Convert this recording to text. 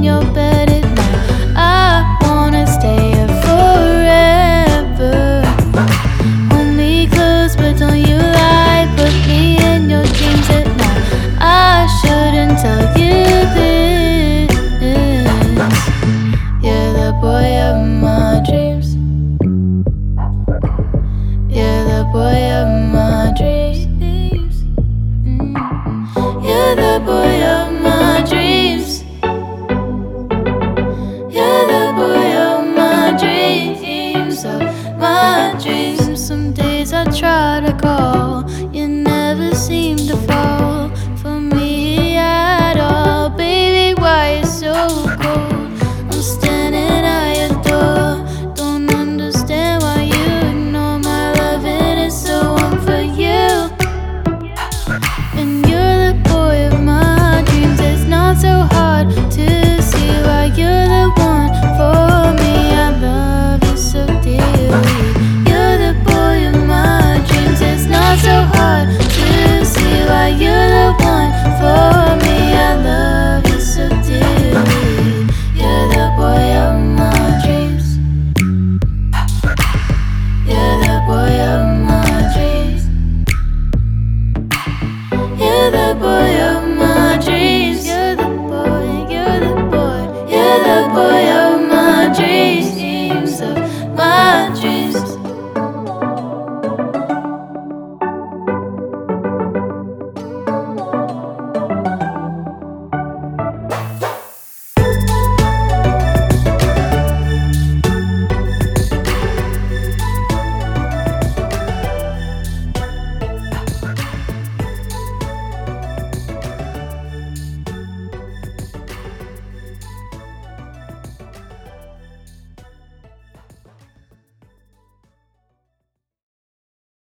in your bed at night. I wanna stay here forever. Close, but don't you lie. Put me in your dreams at night. I shouldn't tell you this. You're the boy of my dreams. You're the boy of my. gotta go. for